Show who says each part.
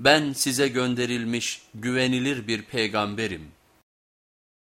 Speaker 1: ben size gönderilmiş güvenilir bir peygamberim.